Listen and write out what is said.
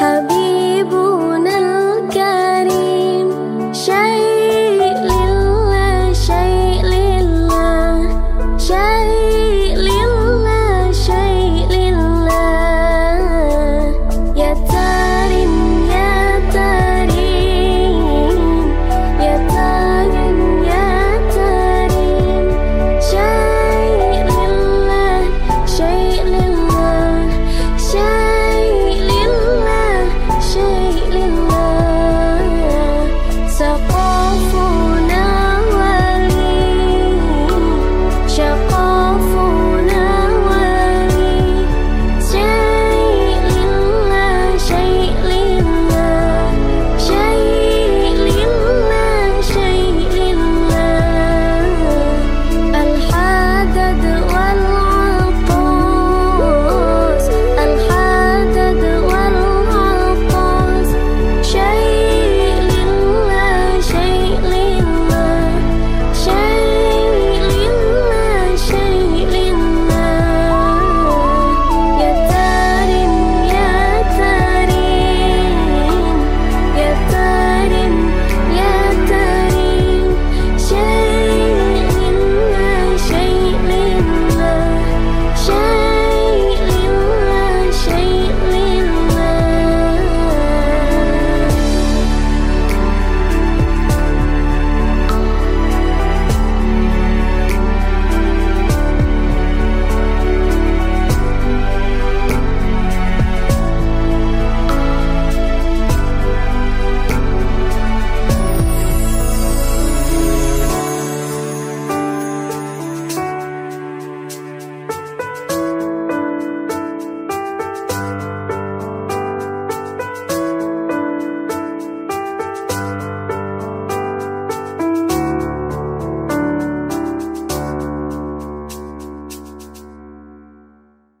他.